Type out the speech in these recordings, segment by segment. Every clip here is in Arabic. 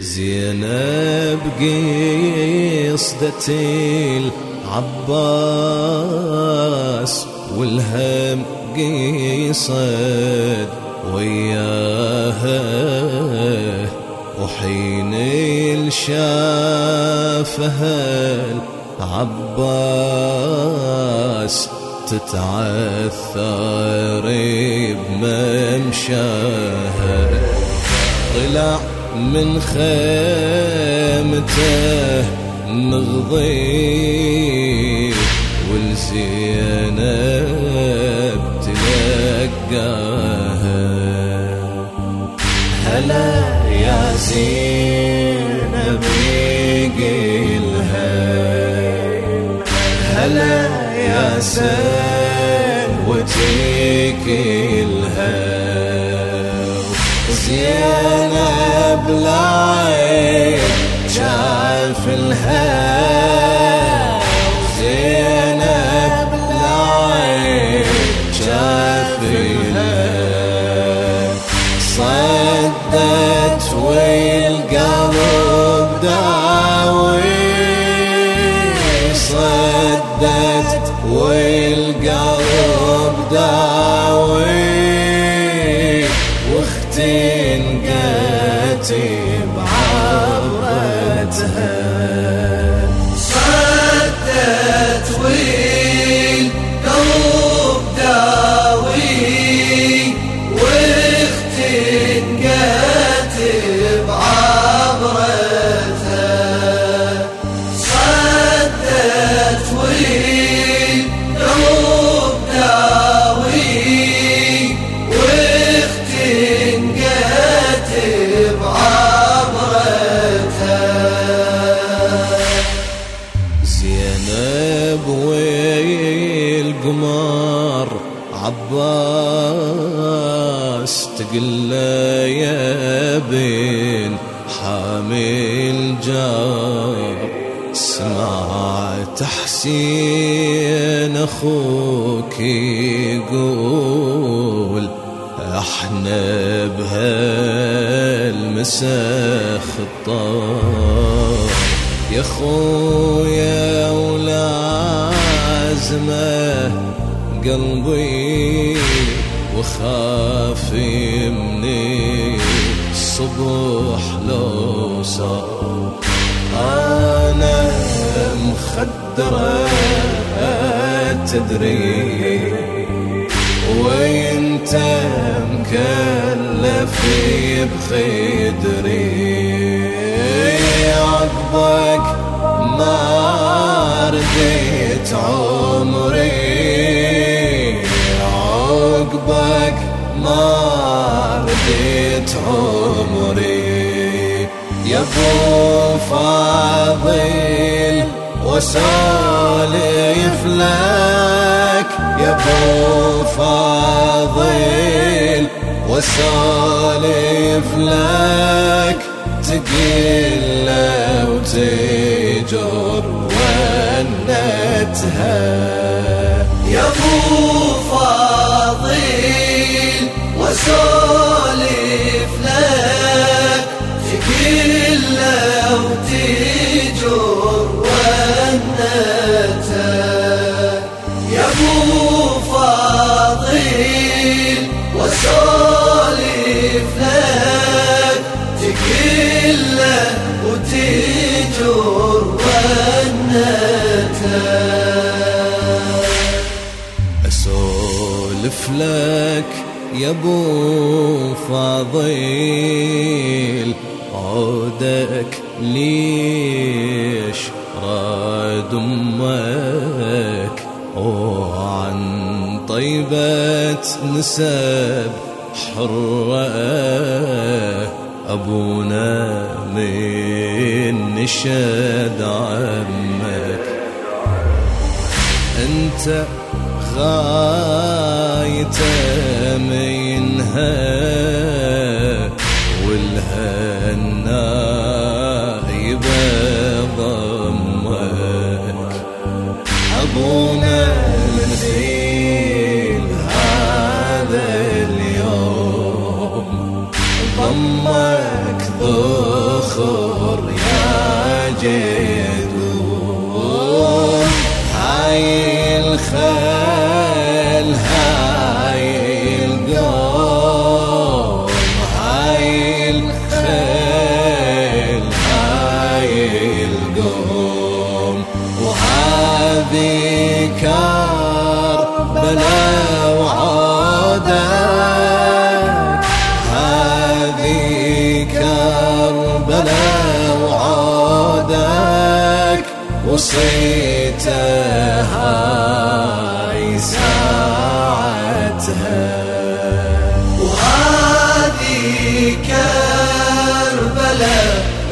زينب قصدة العباس والهم قيصد وياها وحين الشافها العباس تتعثر بممشاها طلع من خيمته مغضي والزينب تلقاها. هلا يا زينب يقلها هلا يا سن شاف الهاب تقل يا بن حامل جار سمعت حسين أخوك يقول إحنا بهالمسا خطار يا خويا ولازمه قلبي وخاف مخدره تدري وانت مكلف بخدري. عقبك ما رديت عمري. عقبك ما رديت عمري. يا أبو وسالف لك يا أبو فاضل. وسالف لك تقل وتجر ونتها. يا أبو فاضل وسولف يا أبو فاضل عودك ليش راد أمك؟ وعن طيبة نسب حرة. أبونا من نشد عمك. أنت غايته منها والهنا يبقى ضمك أبونا المثيل هذا اليوم. ضمك ذخر وصيتها هاي ساعتها وهذه كربلاء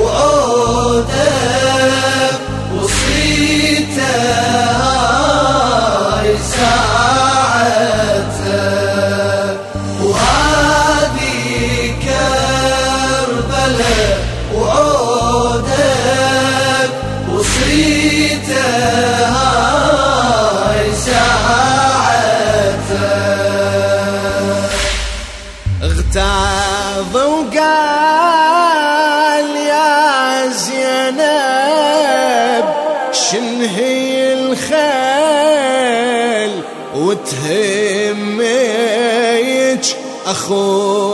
وعودك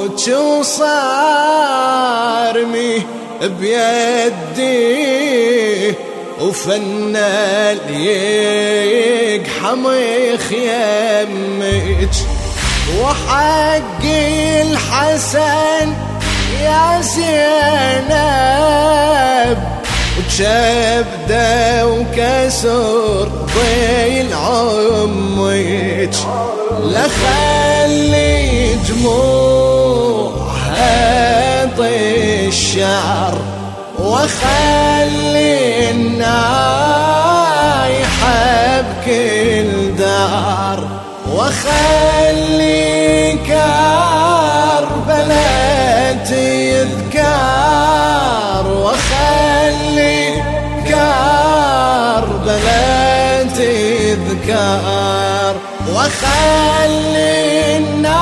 أخوك وصارمي بيدي وفنل يقحم يخيمك وحق الحسن يا زينب وكبده وكسر ضيل عمك. لخلي دموعها طي الشعر وخلي النايحة بكل دار وخلي كربلاء تذكار وخلي كربلاء تذكار وخلي الناس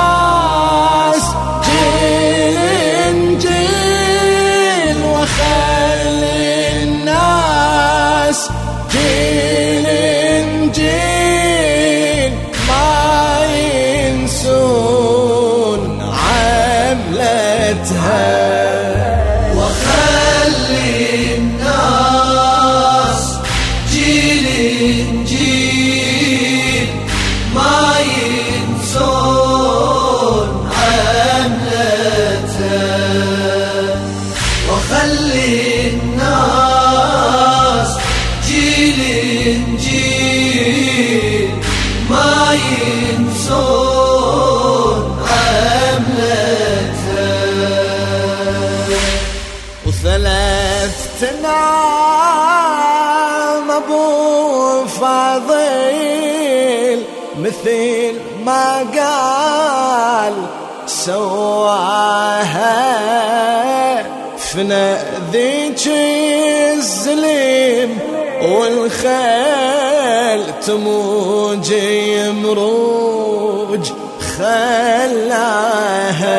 تنام أبو فاضل مثل ما قال سواها فنا ذيك الزليم والخيل تموج يمروج خلاها.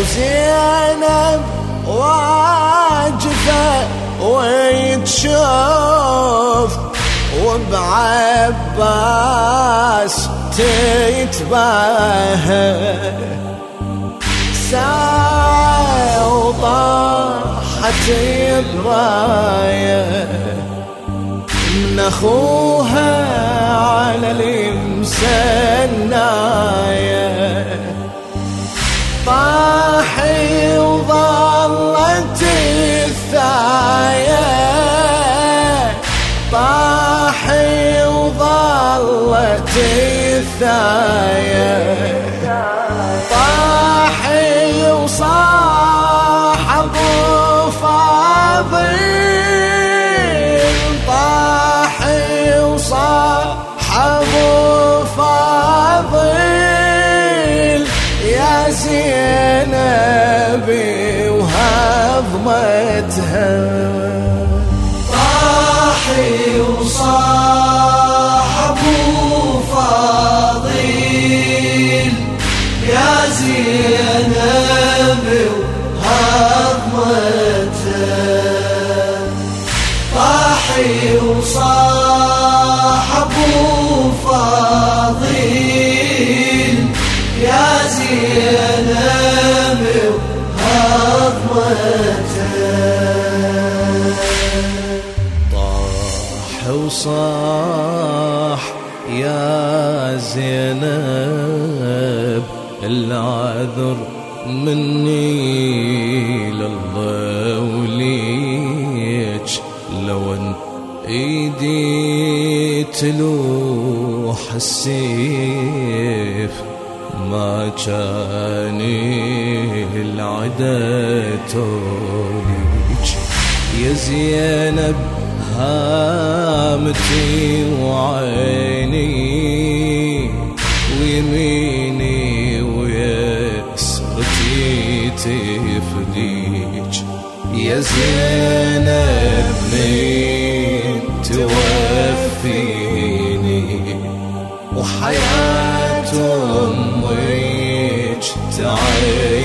وزينب وبعباس تتباهى. ساعة وضاحت براية من أخوها على الامسنايه وظلت الثاية طاحي وصاح أبو فاضل. طاحي وصاح أبو فاضل. يا زينبي وهضمتها. انامي طاح وصاح يا زينب العذر مني لله وليج لو ان ايدي تلوح السيف ما كان العدا توليج يا زينب هامتي وعيني ويميني ويسرتي تفديج يا زينب من توفيني؟ وحياة أمك